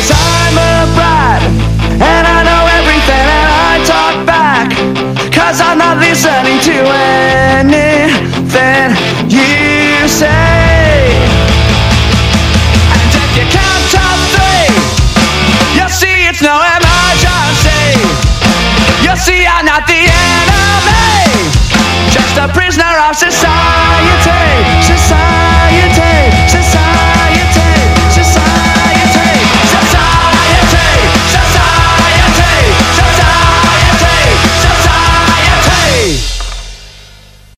Cause I'm a brat, and I know everything, and I talk back. Cause I'm not listening to anything you say. And if you can't three, you'll see it's no emergency. You'll see I'm not the enemy, just a prisoner of society.